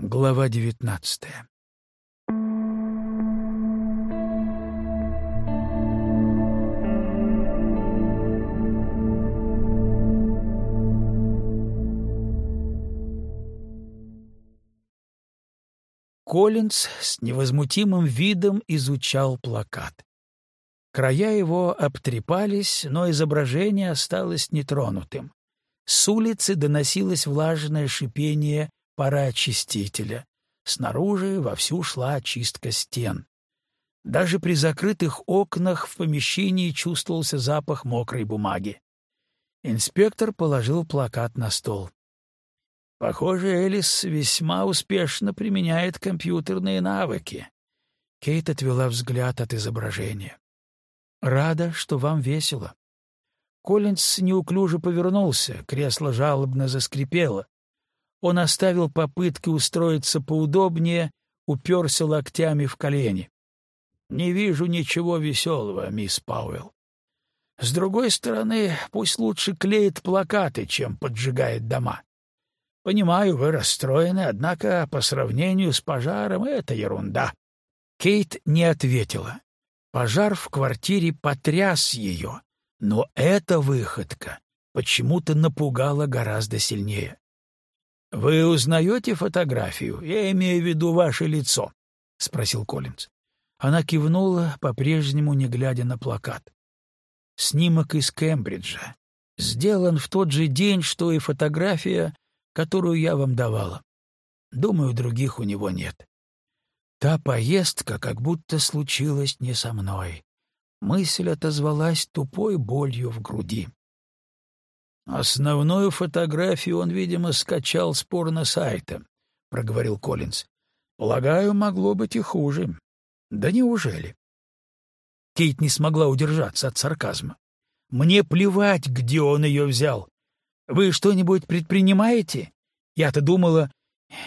Глава девятнадцатая Коллинз с невозмутимым видом изучал плакат. Края его обтрепались, но изображение осталось нетронутым. С улицы доносилось влажное шипение пароочистителя. Снаружи вовсю шла очистка стен. Даже при закрытых окнах в помещении чувствовался запах мокрой бумаги. Инспектор положил плакат на стол. Похоже, Элис весьма успешно применяет компьютерные навыки. Кейт отвела взгляд от изображения. «Рада, что вам весело». Коллинз неуклюже повернулся, кресло жалобно заскрипело. Он оставил попытки устроиться поудобнее, уперся локтями в колени. «Не вижу ничего веселого, мисс Пауэлл. С другой стороны, пусть лучше клеит плакаты, чем поджигает дома. Понимаю, вы расстроены, однако по сравнению с пожаром это ерунда. Кейт не ответила. Пожар в квартире потряс ее, но эта выходка почему-то напугала гораздо сильнее. — Вы узнаете фотографию? Я имею в виду ваше лицо, — спросил Коллинз. Она кивнула, по-прежнему не глядя на плакат. Снимок из Кембриджа. Сделан в тот же день, что и фотография, которую я вам давала. Думаю, других у него нет. Та поездка как будто случилась не со мной. Мысль отозвалась тупой болью в груди. «Основную фотографию он, видимо, скачал с порно-сайта», — проговорил Коллинз. «Полагаю, могло быть и хуже». «Да неужели?» Кейт не смогла удержаться от сарказма. «Мне плевать, где он ее взял. Вы что-нибудь предпринимаете? Я-то думала,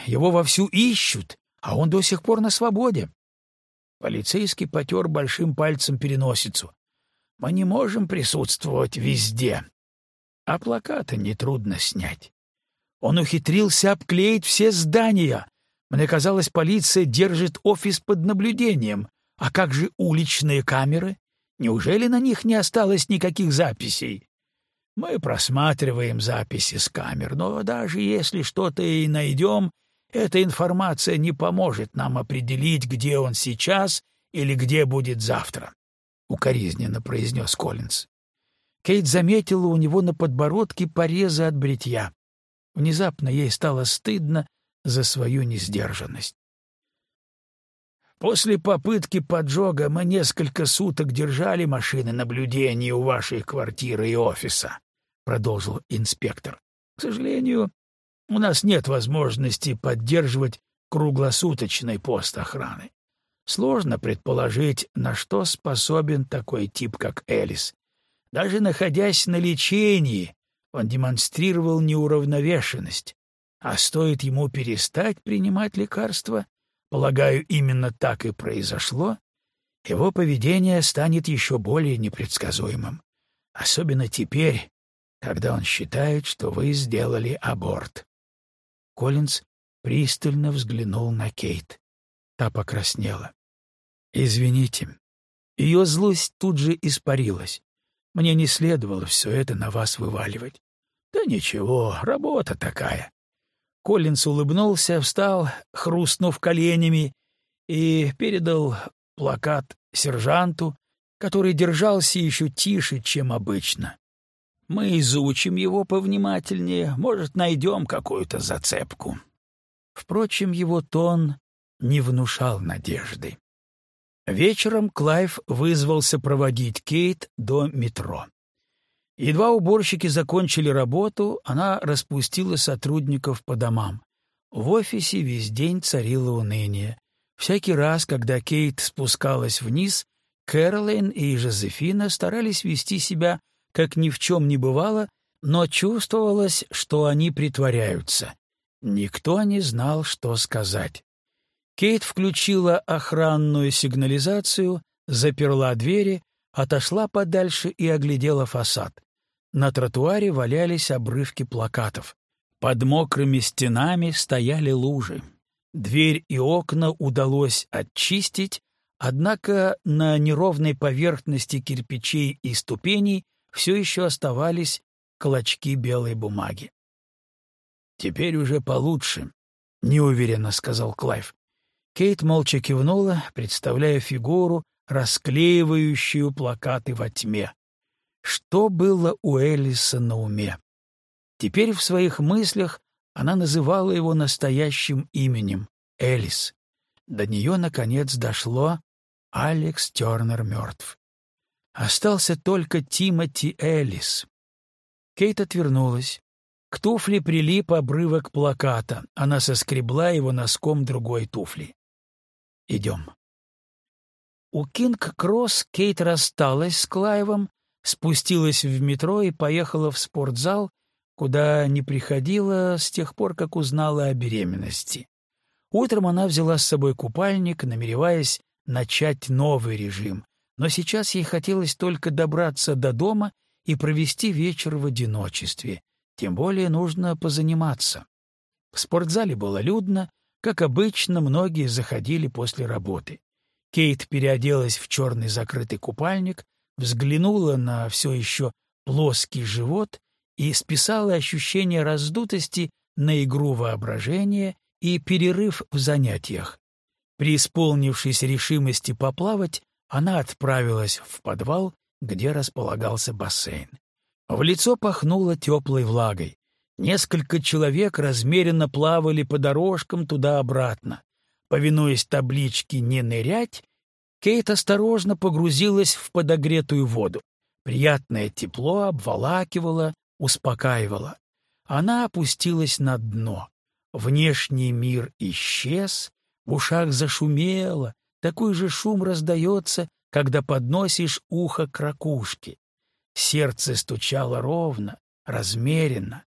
его вовсю ищут, а он до сих пор на свободе. Полицейский потер большим пальцем переносицу. Мы не можем присутствовать везде. А плакаты нетрудно снять. Он ухитрился обклеить все здания. Мне казалось, полиция держит офис под наблюдением. А как же уличные камеры? Неужели на них не осталось никаких записей? Мы просматриваем записи с камер, но даже если что-то и найдем, эта информация не поможет нам определить, где он сейчас или где будет завтра, — укоризненно произнес Коллинз. Кейт заметила у него на подбородке порезы от бритья. Внезапно ей стало стыдно за свою несдержанность. После попытки поджога мы несколько суток держали машины наблюдения у вашей квартиры и офиса, — продолжил инспектор. — К сожалению, у нас нет возможности поддерживать круглосуточный пост охраны. Сложно предположить, на что способен такой тип, как Элис. Даже находясь на лечении, он демонстрировал неуравновешенность. А стоит ему перестать принимать лекарства, полагаю, именно так и произошло, его поведение станет еще более непредсказуемым. Особенно теперь, когда он считает, что вы сделали аборт. Коллинз пристально взглянул на Кейт. Та покраснела. «Извините». Ее злость тут же испарилась. Мне не следовало все это на вас вываливать. Да ничего, работа такая. Коллинс улыбнулся, встал, хрустнув коленями, и передал плакат сержанту, который держался еще тише, чем обычно. Мы изучим его повнимательнее, может, найдем какую-то зацепку. Впрочем, его тон не внушал надежды. Вечером Клайв вызвался проводить Кейт до метро. Едва уборщики закончили работу, она распустила сотрудников по домам. В офисе весь день царило уныние. Всякий раз, когда Кейт спускалась вниз, Кэролайн и Жозефина старались вести себя, как ни в чем не бывало, но чувствовалось, что они притворяются. Никто не знал, что сказать. Кейт включила охранную сигнализацию, заперла двери, отошла подальше и оглядела фасад. На тротуаре валялись обрывки плакатов. Под мокрыми стенами стояли лужи. Дверь и окна удалось очистить, однако на неровной поверхности кирпичей и ступеней все еще оставались клочки белой бумаги. «Теперь уже получше», — неуверенно сказал Клайв. Кейт молча кивнула, представляя фигуру, расклеивающую плакаты во тьме. Что было у Элиса на уме? Теперь в своих мыслях она называла его настоящим именем — Элис. До нее, наконец, дошло — Алекс Тернер мертв. Остался только Тимоти Элис. Кейт отвернулась. К туфле прилип обрывок плаката. Она соскребла его носком другой туфли. «Идем». У Кинг-Кросс Кейт рассталась с Клайвом, спустилась в метро и поехала в спортзал, куда не приходила с тех пор, как узнала о беременности. Утром она взяла с собой купальник, намереваясь начать новый режим, но сейчас ей хотелось только добраться до дома и провести вечер в одиночестве, тем более нужно позаниматься. В спортзале было людно, как обычно, многие заходили после работы. Кейт переоделась в черный закрытый купальник, взглянула на все еще плоский живот и списала ощущение раздутости на игру воображения и перерыв в занятиях. При исполнившейся решимости поплавать, она отправилась в подвал, где располагался бассейн. В лицо пахнуло теплой влагой. Несколько человек размеренно плавали по дорожкам туда-обратно. Повинуясь табличке «Не нырять», Кейт осторожно погрузилась в подогретую воду. Приятное тепло обволакивало, успокаивало. Она опустилась на дно. Внешний мир исчез, в ушах зашумело, такой же шум раздается, когда подносишь ухо к ракушке. Сердце стучало ровно, размеренно.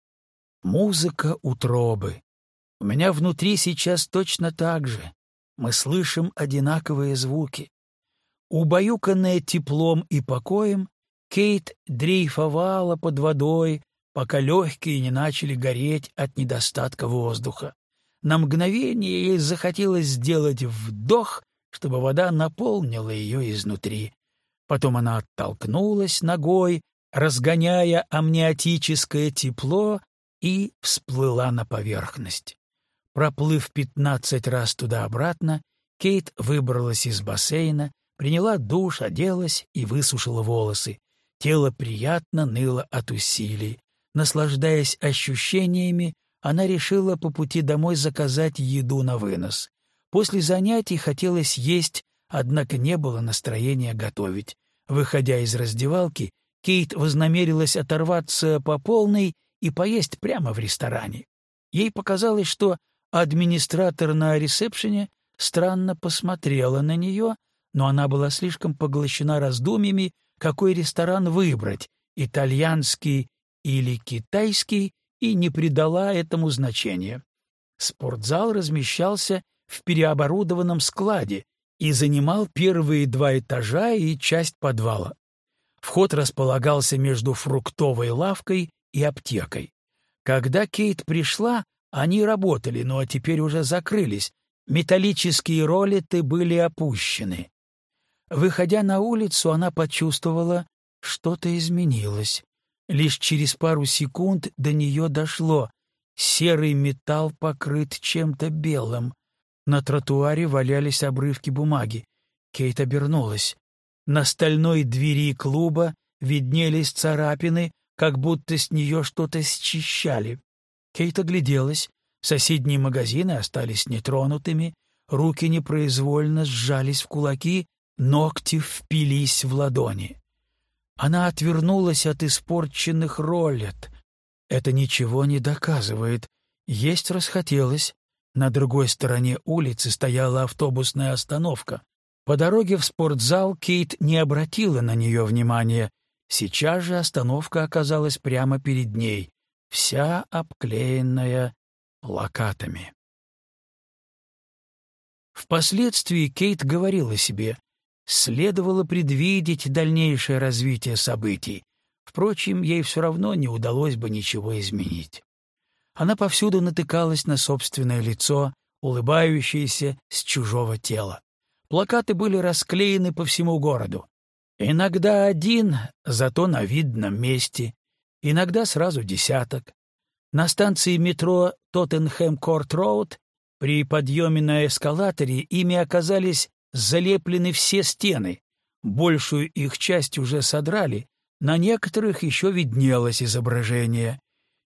Музыка утробы. У меня внутри сейчас точно так же. Мы слышим одинаковые звуки. Убаюканная теплом и покоем, Кейт дрейфовала под водой, пока легкие не начали гореть от недостатка воздуха. На мгновение ей захотелось сделать вдох, чтобы вода наполнила ее изнутри. Потом она оттолкнулась ногой, разгоняя амниотическое тепло, и всплыла на поверхность. Проплыв пятнадцать раз туда-обратно, Кейт выбралась из бассейна, приняла душ, оделась и высушила волосы. Тело приятно ныло от усилий. Наслаждаясь ощущениями, она решила по пути домой заказать еду на вынос. После занятий хотелось есть, однако не было настроения готовить. Выходя из раздевалки, Кейт вознамерилась оторваться по полной и поесть прямо в ресторане. Ей показалось, что администратор на ресепшене странно посмотрела на нее, но она была слишком поглощена раздумьями, какой ресторан выбрать — итальянский или китайский, и не придала этому значения. Спортзал размещался в переоборудованном складе и занимал первые два этажа и часть подвала. Вход располагался между фруктовой лавкой и аптекой. Когда Кейт пришла, они работали, но теперь уже закрылись. Металлические ролеты были опущены. Выходя на улицу, она почувствовала, что-то изменилось. Лишь через пару секунд до нее дошло. Серый металл покрыт чем-то белым. На тротуаре валялись обрывки бумаги. Кейт обернулась. На стальной двери клуба виднелись царапины, как будто с нее что-то счищали. Кейт огляделась. Соседние магазины остались нетронутыми, руки непроизвольно сжались в кулаки, ногти впились в ладони. Она отвернулась от испорченных ролет. Это ничего не доказывает. Есть расхотелось. На другой стороне улицы стояла автобусная остановка. По дороге в спортзал Кейт не обратила на нее внимания. Сейчас же остановка оказалась прямо перед ней, вся обклеенная плакатами. Впоследствии Кейт говорила себе, Следовало предвидеть дальнейшее развитие событий. Впрочем, ей все равно не удалось бы ничего изменить. Она повсюду натыкалась на собственное лицо, улыбающаяся с чужого тела. Плакаты были расклеены по всему городу. Иногда один, зато на видном месте, иногда сразу десяток. На станции метро Тоттенхэм-Корт-Роуд при подъеме на эскалаторе ими оказались залеплены все стены. Большую их часть уже содрали, на некоторых еще виднелось изображение.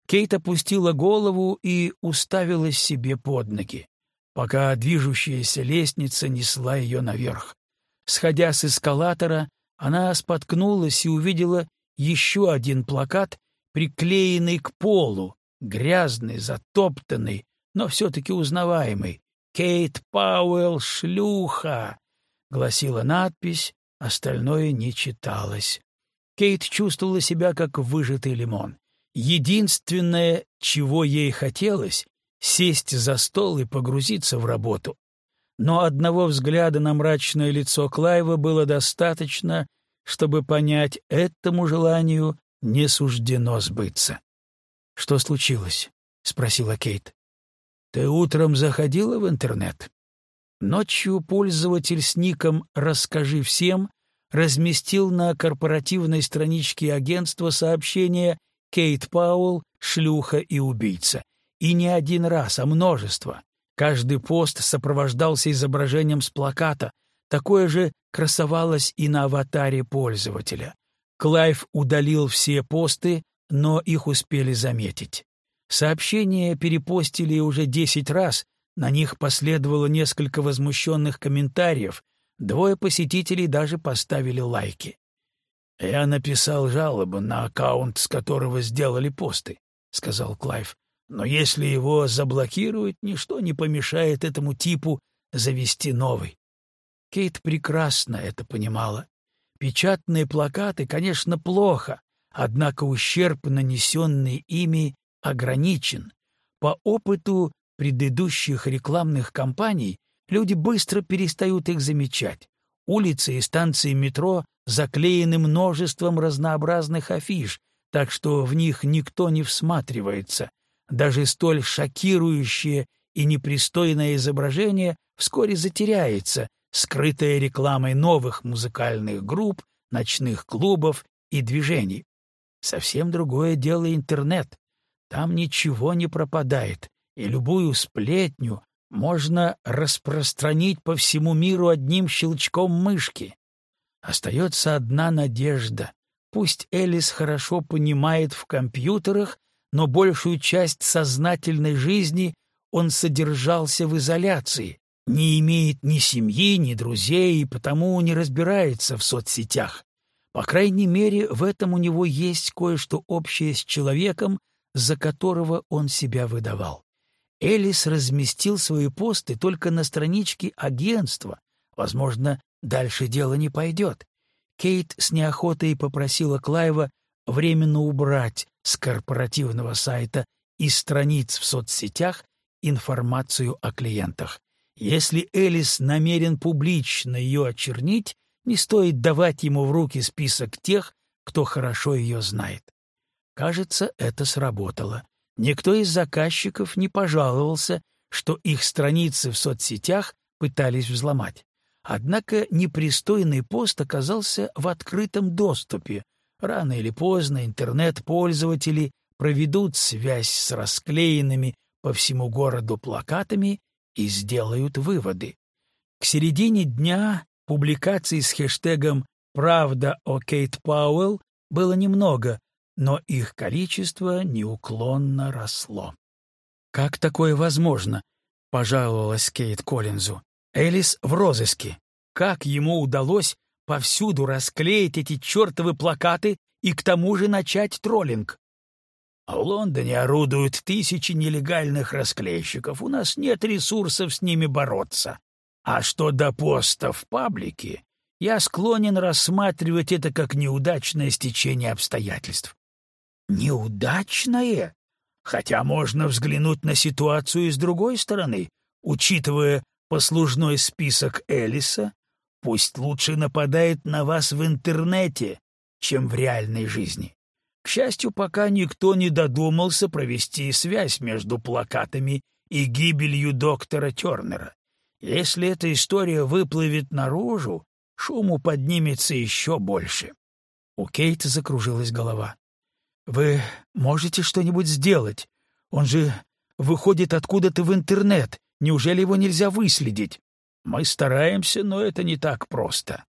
Кейт опустила голову и уставилась себе под ноги, пока движущаяся лестница несла ее наверх. Сходя с эскалатора, она споткнулась и увидела еще один плакат, приклеенный к полу, грязный, затоптанный, но все-таки узнаваемый. «Кейт Пауэлл, шлюха!» — гласила надпись, остальное не читалось. Кейт чувствовала себя как выжатый лимон. Единственное, чего ей хотелось — сесть за стол и погрузиться в работу. Но одного взгляда на мрачное лицо Клайва было достаточно, чтобы понять, этому желанию не суждено сбыться. — Что случилось? — спросила Кейт. — Ты утром заходила в интернет? Ночью пользователь с ником «Расскажи всем» разместил на корпоративной страничке агентства сообщение «Кейт Пауэлл, шлюха и убийца». И не один раз, а множество. Каждый пост сопровождался изображением с плаката. Такое же красовалось и на аватаре пользователя. Клайв удалил все посты, но их успели заметить. Сообщения перепостили уже десять раз, на них последовало несколько возмущенных комментариев, Двое посетителей даже поставили лайки. «Я написал жалобу на аккаунт, с которого сделали посты», — сказал Клайв. «Но если его заблокируют, ничто не помешает этому типу завести новый». Кейт прекрасно это понимала. Печатные плакаты, конечно, плохо, однако ущерб, нанесенный ими, ограничен. По опыту предыдущих рекламных кампаний люди быстро перестают их замечать. Улицы и станции метро заклеены множеством разнообразных афиш, так что в них никто не всматривается. Даже столь шокирующее и непристойное изображение вскоре затеряется, скрытое рекламой новых музыкальных групп, ночных клубов и движений. Совсем другое дело интернет. Там ничего не пропадает, и любую сплетню, можно распространить по всему миру одним щелчком мышки. Остается одна надежда. Пусть Элис хорошо понимает в компьютерах, но большую часть сознательной жизни он содержался в изоляции, не имеет ни семьи, ни друзей и потому не разбирается в соцсетях. По крайней мере, в этом у него есть кое-что общее с человеком, за которого он себя выдавал. Элис разместил свои посты только на страничке агентства. Возможно, дальше дело не пойдет. Кейт с неохотой попросила Клайва временно убрать с корпоративного сайта и страниц в соцсетях информацию о клиентах. Если Элис намерен публично ее очернить, не стоит давать ему в руки список тех, кто хорошо ее знает. Кажется, это сработало. Никто из заказчиков не пожаловался, что их страницы в соцсетях пытались взломать. Однако непристойный пост оказался в открытом доступе. Рано или поздно интернет-пользователи проведут связь с расклеенными по всему городу плакатами и сделают выводы. К середине дня публикаций с хэштегом «Правда о Кейт Пауэлл» было немного, но их количество неуклонно росло. «Как такое возможно?» — пожаловалась Кейт Коллинзу. «Элис в розыске. Как ему удалось повсюду расклеить эти чертовы плакаты и к тому же начать троллинг?» «В Лондоне орудуют тысячи нелегальных расклейщиков. У нас нет ресурсов с ними бороться. А что до поста в паблике, я склонен рассматривать это как неудачное стечение обстоятельств. Неудачное? Хотя можно взглянуть на ситуацию с другой стороны, учитывая послужной список Элиса, пусть лучше нападает на вас в интернете, чем в реальной жизни. К счастью, пока никто не додумался провести связь между плакатами и гибелью доктора Тернера. Если эта история выплывет наружу, шуму поднимется еще больше. У Кейта закружилась голова. «Вы можете что-нибудь сделать? Он же выходит откуда-то в интернет. Неужели его нельзя выследить?» «Мы стараемся, но это не так просто.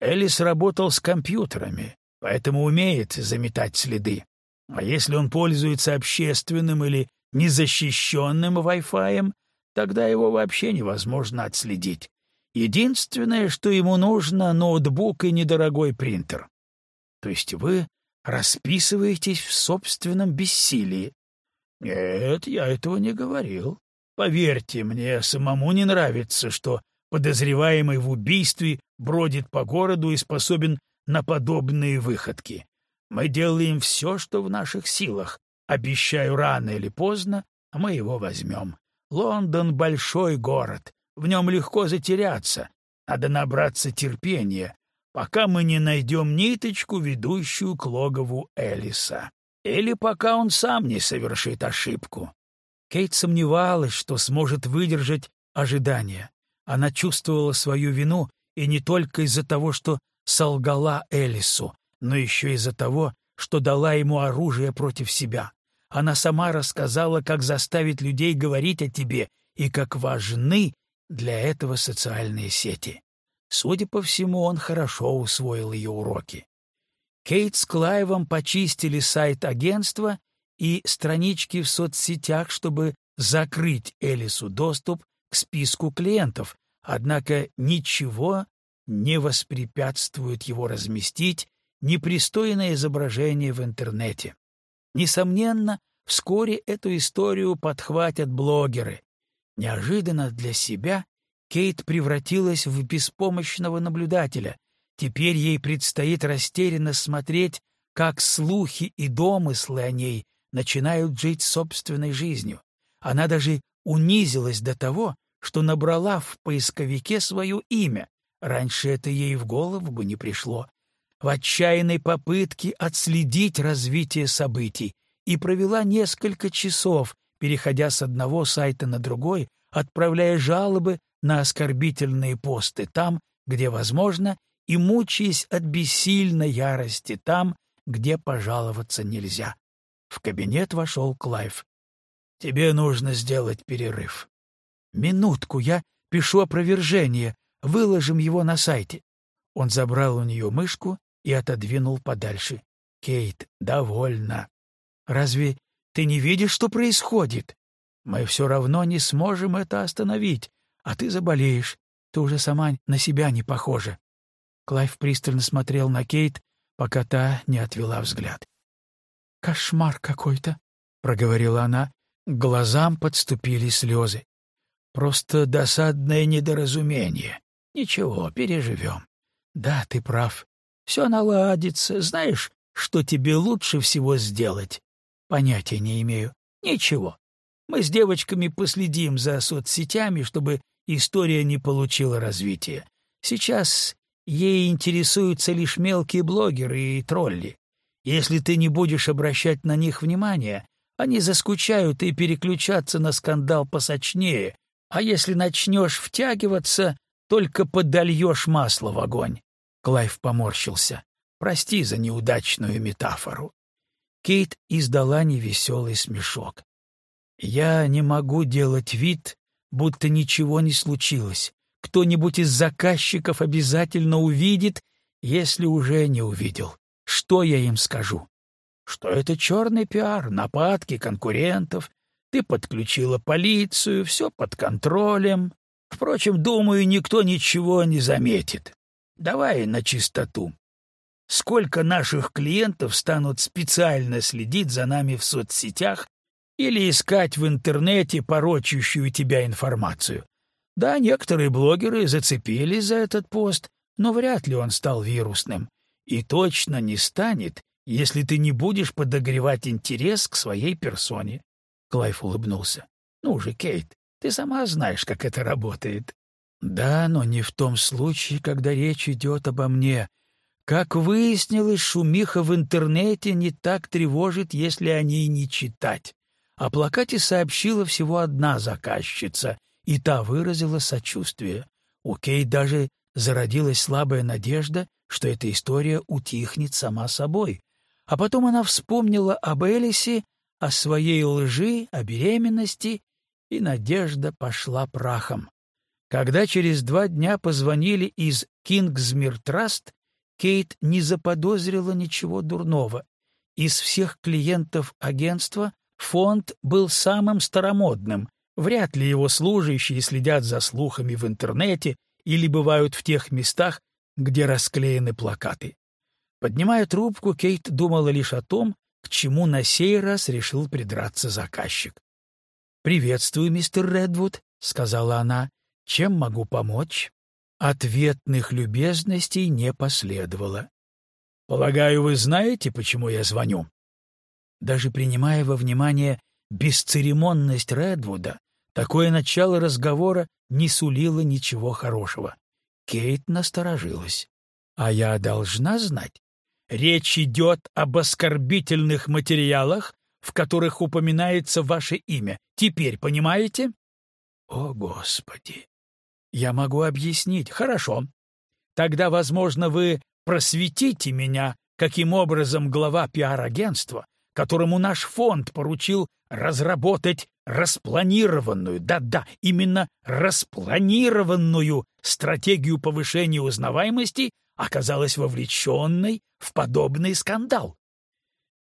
Элис работал с компьютерами, поэтому умеет заметать следы. А если он пользуется общественным или незащищенным Wi-Fi, тогда его вообще невозможно отследить. Единственное, что ему нужно — ноутбук и недорогой принтер. То есть вы расписываетесь в собственном бессилии? Нет, я этого не говорил. Поверьте, мне самому не нравится, что подозреваемый в убийстве бродит по городу и способен на подобные выходки. Мы делаем все, что в наших силах. Обещаю, рано или поздно мы его возьмем. Лондон — большой город, в нем легко затеряться. Надо набраться терпения, пока мы не найдем ниточку, ведущую к логову Элиса. Или пока он сам не совершит ошибку. Кейт сомневалась, что сможет выдержать ожидания. Она чувствовала свою вину и не только из-за того, что солгала Элису, но еще из-за того, что дала ему оружие против себя. Она сама рассказала, как заставить людей говорить о тебе и как важны для этого социальные сети. Судя по всему, он хорошо усвоил ее уроки. Кейт с Клайвом почистили сайт агентства и странички в соцсетях, чтобы закрыть Элису доступ к списку клиентов, однако ничего не воспрепятствует его разместить непристойное изображение в интернете. Несомненно, вскоре эту историю подхватят блогеры. Неожиданно для себя Кейт превратилась в беспомощного наблюдателя. Теперь ей предстоит растерянно смотреть, как слухи и домыслы о ней начинают жить собственной жизнью. Она даже унизилась до того, что набрала в поисковике свое имя. Раньше это ей в голову бы не пришло в отчаянной попытке отследить развитие событий и провела несколько часов, переходя с одного сайта на другой, отправляя жалобы на оскорбительные посты там, где возможно, и мучаясь от бессильной ярости там, где пожаловаться нельзя. В кабинет вошел Клайв. «Тебе нужно сделать перерыв». «Минутку, я пишу опровержение, выложим его на сайте». Он забрал у нее мышку и отодвинул подальше. «Кейт, довольно. Разве ты не видишь, что происходит? Мы все равно не сможем это остановить, а ты заболеешь. Ты уже сама на себя не похожа». Клайв пристально смотрел на Кейт, пока та не отвела взгляд. «Кошмар какой-то», — проговорила она. К глазам подступили слезы. «Просто досадное недоразумение. Ничего, переживем. Да, ты прав. Все наладится. Знаешь, что тебе лучше всего сделать? Понятия не имею. Ничего. Мы с девочками последим за соцсетями, чтобы история не получила развития. Сейчас ей интересуются лишь мелкие блогеры и тролли. Если ты не будешь обращать на них внимания, они заскучают и переключатся на скандал посочнее, а если начнешь втягиваться, только подольешь масло в огонь. Клайв поморщился. «Прости за неудачную метафору». Кейт издала невеселый смешок. «Я не могу делать вид, будто ничего не случилось. Кто-нибудь из заказчиков обязательно увидит, если уже не увидел. Что я им скажу? Что это черный пиар, нападки конкурентов, ты подключила полицию, все под контролем. Впрочем, думаю, никто ничего не заметит. Давай на чистоту. Сколько наших клиентов станут специально следить за нами в соцсетях или искать в интернете порочащую тебя информацию? Да, некоторые блогеры зацепились за этот пост, но вряд ли он стал вирусным. И точно не станет, если ты не будешь подогревать интерес к своей персоне. Клайф улыбнулся. Ну же, Кейт, ты сама знаешь, как это работает. Да, но не в том случае, когда речь идет обо мне. Как выяснилось, шумиха в интернете не так тревожит, если о ней не читать. О плакате сообщила всего одна заказчица, и та выразила сочувствие. У Кейт даже зародилась слабая надежда, что эта история утихнет сама собой. А потом она вспомнила об Элисе, о своей лжи, о беременности, и надежда пошла прахом. Когда через два дня позвонили из Кингсмир Траст, Кейт не заподозрила ничего дурного. Из всех клиентов агентства фонд был самым старомодным. Вряд ли его служащие следят за слухами в интернете или бывают в тех местах, где расклеены плакаты. Поднимая трубку, Кейт думала лишь о том, к чему на сей раз решил придраться заказчик. «Приветствую, мистер Редвуд», — сказала она. «Чем могу помочь?» Ответных любезностей не последовало. «Полагаю, вы знаете, почему я звоню?» Даже принимая во внимание бесцеремонность Редвуда, такое начало разговора не сулило ничего хорошего. Кейт насторожилась. «А я должна знать? Речь идет об оскорбительных материалах, в которых упоминается ваше имя. Теперь понимаете?» «О, Господи! Я могу объяснить. Хорошо. Тогда, возможно, вы просветите меня, каким образом глава пиар-агентства, которому наш фонд поручил разработать распланированную, да-да, именно распланированную стратегию повышения узнаваемости, оказалась вовлеченной в подобный скандал.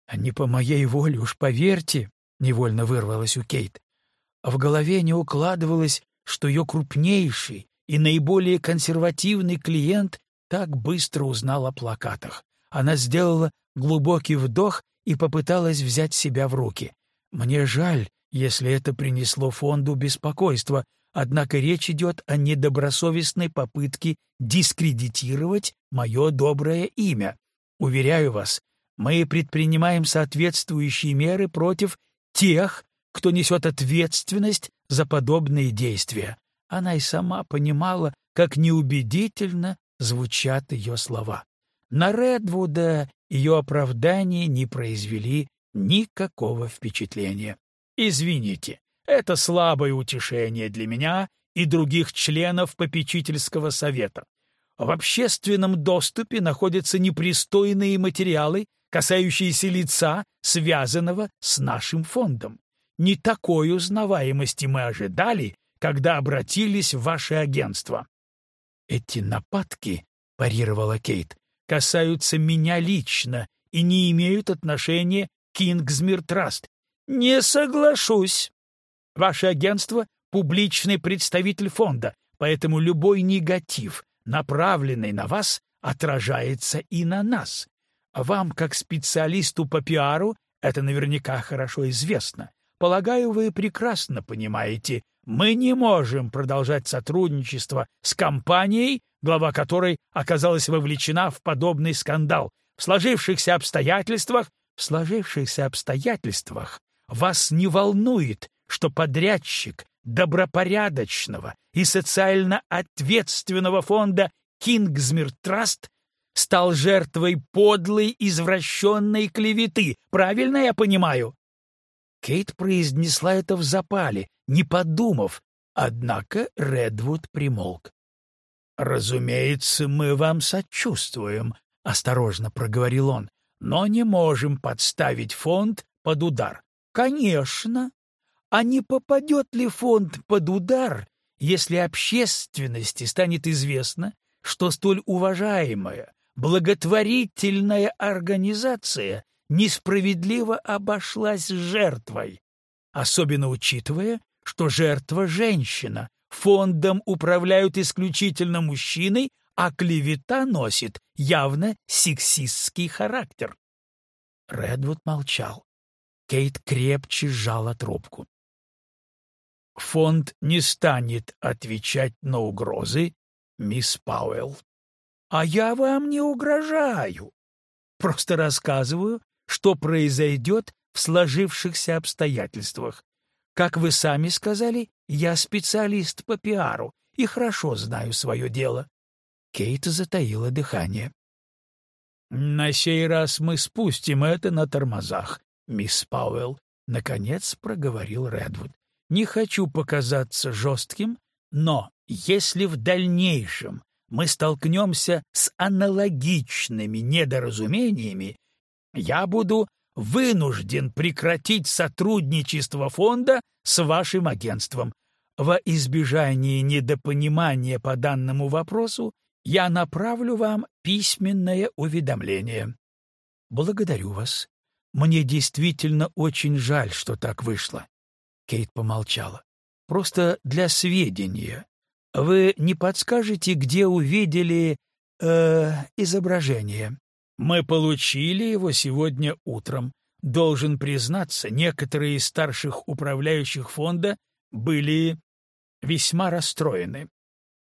«А «Не по моей воле, уж поверьте», — невольно вырвалось у Кейт. В голове не укладывалось, что ее крупнейший и наиболее консервативный клиент так быстро узнал о плакатах. Она сделала глубокий вдох и попыталась взять себя в руки. «Мне жаль, если это принесло фонду беспокойство, однако речь идет о недобросовестной попытке дискредитировать мое доброе имя. Уверяю вас, мы предпринимаем соответствующие меры против тех, кто несет ответственность за подобные действия. Она и сама понимала, как неубедительно звучат ее слова. На Редвуда ее оправдания не произвели никакого впечатления. «Извините, это слабое утешение для меня и других членов попечительского совета. В общественном доступе находятся непристойные материалы, касающиеся лица, связанного с нашим фондом. Не такой узнаваемости мы ожидали, когда обратились в ваше агентство. Эти нападки, парировала Кейт, касаются меня лично и не имеют отношения к Кингсмир Траст. Не соглашусь. Ваше агентство — публичный представитель фонда, поэтому любой негатив, направленный на вас, отражается и на нас. Вам, как специалисту по пиару, это наверняка хорошо известно. Полагаю, вы прекрасно понимаете, мы не можем продолжать сотрудничество с компанией, глава которой оказалась вовлечена в подобный скандал. В сложившихся обстоятельствах, в сложившихся обстоятельствах вас не волнует, что подрядчик добропорядочного и социально ответственного фонда Кингсмир Траст стал жертвой подлой извращенной клеветы. Правильно я понимаю? Кейт произнесла это в запале, не подумав, однако Редвуд примолк. «Разумеется, мы вам сочувствуем», — осторожно проговорил он, «но не можем подставить фонд под удар». «Конечно. А не попадет ли фонд под удар, если общественности станет известно, что столь уважаемая, благотворительная организация несправедливо обошлась с жертвой, особенно учитывая, что жертва — женщина, фондом управляют исключительно мужчины, а клевета носит явно сексистский характер. Редвуд молчал. Кейт крепче сжала трубку. «Фонд не станет отвечать на угрозы, мисс Пауэлл. А я вам не угрожаю. Просто рассказываю, что произойдет в сложившихся обстоятельствах. Как вы сами сказали, я специалист по пиару и хорошо знаю свое дело. Кейт затаила дыхание. «На сей раз мы спустим это на тормозах, мисс Пауэлл. — наконец проговорил Редвуд. «Не хочу показаться жестким, но если в дальнейшем мы столкнемся с аналогичными недоразумениями, я буду вынужден прекратить сотрудничество фонда с вашим агентством. Во избежание недопонимания по данному вопросу я направлю вам письменное уведомление. Благодарю вас. Мне действительно очень жаль, что так вышло. Кейт помолчала. Просто для сведения. Вы не подскажете, где увидели э, изображение? Мы получили его сегодня утром. Должен признаться, некоторые из старших управляющих фонда были весьма расстроены.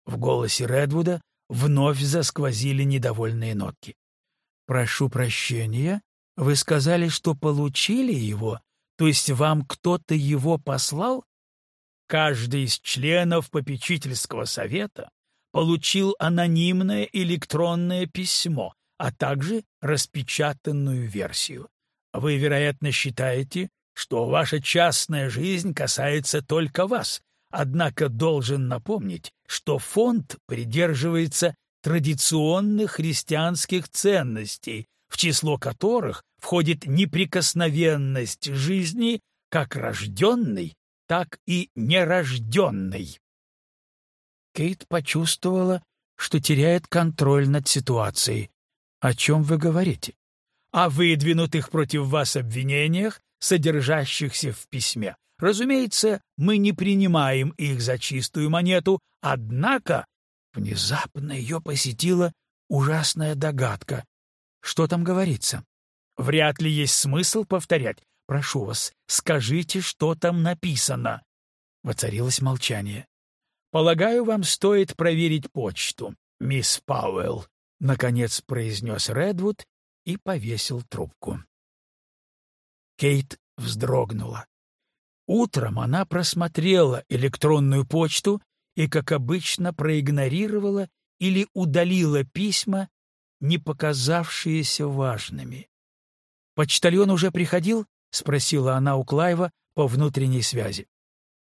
В голосе Редвуда вновь засквозили недовольные нотки. «Прошу прощения, вы сказали, что получили его, то есть вам кто-то его послал?» Каждый из членов попечительского совета получил анонимное электронное письмо, а также распечатанную версию. Вы, вероятно, считаете, что ваша частная жизнь касается только вас, однако должен напомнить, что фонд придерживается традиционных христианских ценностей, в число которых входит неприкосновенность жизни как рожденной, так и нерожденной. Кейт почувствовала, что теряет контроль над ситуацией. «О чем вы говорите?» «О выдвинутых против вас обвинениях, содержащихся в письме. Разумеется, мы не принимаем их за чистую монету, однако...» Внезапно ее посетила ужасная догадка. «Что там говорится?» «Вряд ли есть смысл повторять. Прошу вас, скажите, что там написано». Воцарилось молчание. «Полагаю, вам стоит проверить почту, мисс Пауэлл», — наконец произнес Редвуд и повесил трубку. Кейт вздрогнула. Утром она просмотрела электронную почту и, как обычно, проигнорировала или удалила письма, не показавшиеся важными. «Почтальон уже приходил?» — спросила она у Клайва по внутренней связи.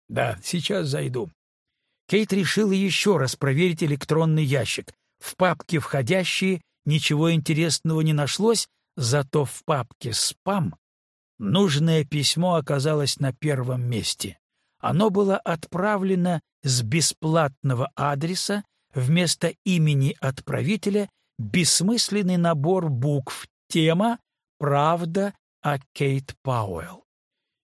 «Да, сейчас зайду». Кейт решила еще раз проверить электронный ящик. В папке «Входящие» ничего интересного не нашлось, зато в папке «Спам» нужное письмо оказалось на первом месте. Оно было отправлено с бесплатного адреса вместо имени отправителя бессмысленный набор букв «Тема», «Правда» о Кейт Пауэлл.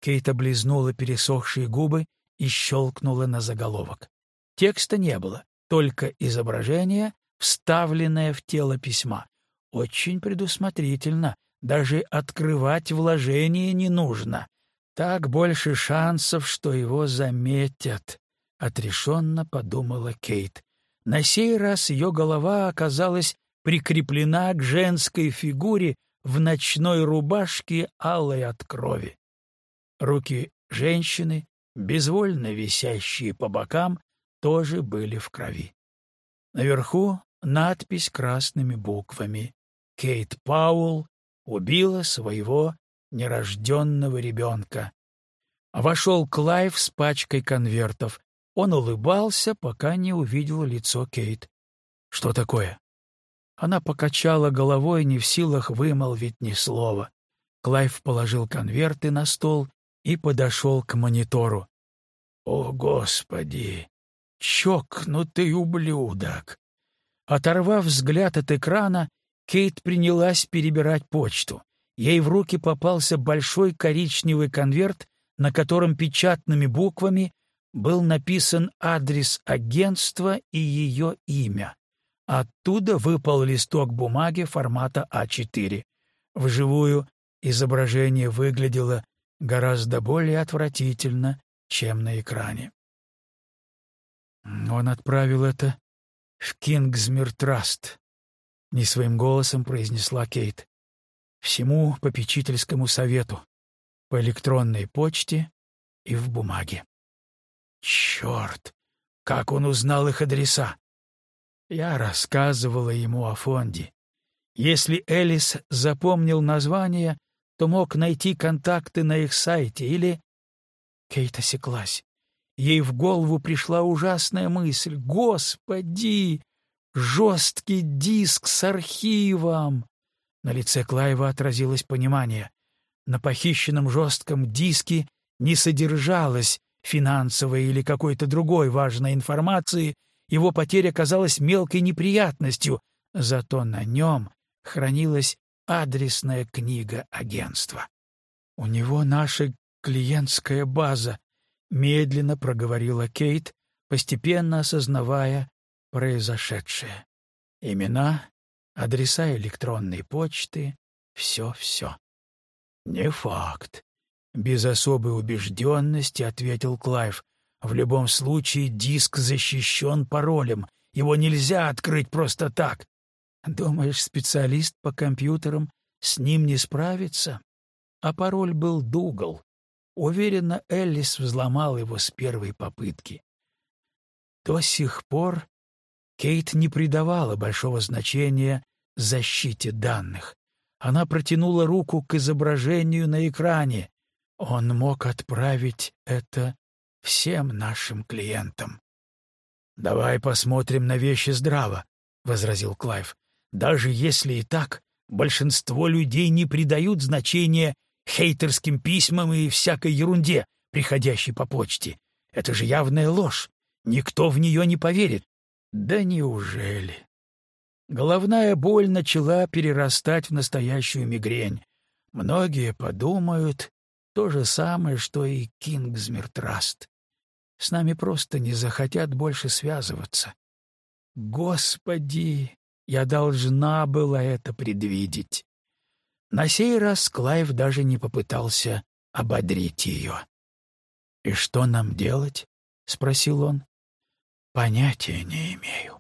Кейт облизнула пересохшие губы и щелкнула на заголовок. Текста не было, только изображение, вставленное в тело письма. Очень предусмотрительно, даже открывать вложение не нужно. Так больше шансов, что его заметят, — отрешенно подумала Кейт. На сей раз ее голова оказалась прикреплена к женской фигуре в ночной рубашке, алой от крови. Руки женщины, безвольно висящие по бокам, тоже были в крови. Наверху надпись красными буквами «Кейт Паул убила своего нерожденного ребенка». Вошел Клайв с пачкой конвертов. Он улыбался, пока не увидел лицо Кейт. «Что такое?» Она покачала головой, не в силах вымолвить ни слова. Клайв положил конверты на стол и подошел к монитору. «О, Господи! Чокнутый ублюдок!» Оторвав взгляд от экрана, Кейт принялась перебирать почту. Ей в руки попался большой коричневый конверт, на котором печатными буквами был написан адрес агентства и ее имя. Оттуда выпал листок бумаги формата А4. Вживую изображение выглядело гораздо более отвратительно, чем на экране. Он отправил это в Кингсмир Траст, — не своим голосом произнесла Кейт. Всему попечительскому совету, по электронной почте и в бумаге. Черт! Как он узнал их адреса? Я рассказывала ему о фонде. Если Элис запомнил название, то мог найти контакты на их сайте или... Кейт осеклась. Ей в голову пришла ужасная мысль. «Господи! Жесткий диск с архивом!» На лице Клайва отразилось понимание. На похищенном жестком диске не содержалось финансовой или какой-то другой важной информации, его потеря казалась мелкой неприятностью, зато на нем хранилась адресная книга агентства. «У него наша клиентская база», — медленно проговорила Кейт, постепенно осознавая произошедшее. Имена, адреса электронной почты — все-все. «Не факт», — без особой убежденности ответил Клайв. «В любом случае диск защищен паролем. Его нельзя открыть просто так. Думаешь, специалист по компьютерам с ним не справится? А пароль был Дугал. Уверенно, Эллис взломал его с первой попытки. До сих пор Кейт не придавала большого значения защите данных. Она протянула руку к изображению на экране. Он мог отправить это всем нашим клиентам. «Давай посмотрим на вещи здраво», — возразил Клайв. «Даже если и так, большинство людей не придают значения хейтерским письмам и всякой ерунде, приходящей по почте. Это же явная ложь. Никто в нее не поверит. Да неужели? Головная боль начала перерастать в настоящую мигрень. Многие подумают то же самое, что и Кингсмир Траст. С нами просто не захотят больше связываться. Господи, я должна была это предвидеть. На сей раз Клайв даже не попытался ободрить ее. «И что нам делать?» — спросил он. «Понятия не имею».